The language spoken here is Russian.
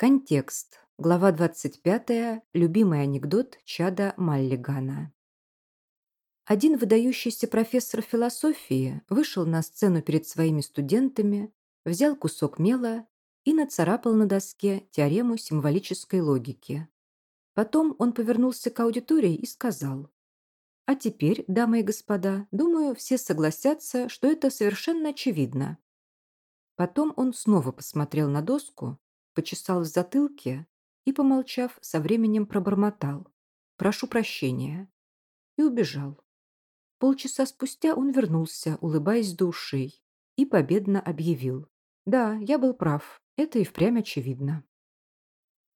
Контекст. Глава 25. Любимый анекдот Чада Маллигана. Один выдающийся профессор философии вышел на сцену перед своими студентами, взял кусок мела и нацарапал на доске теорему символической логики. Потом он повернулся к аудитории и сказал, «А теперь, дамы и господа, думаю, все согласятся, что это совершенно очевидно». Потом он снова посмотрел на доску, почесал в затылке и, помолчав, со временем пробормотал «Прошу прощения» и убежал. Полчаса спустя он вернулся, улыбаясь до и победно объявил «Да, я был прав, это и впрямь очевидно».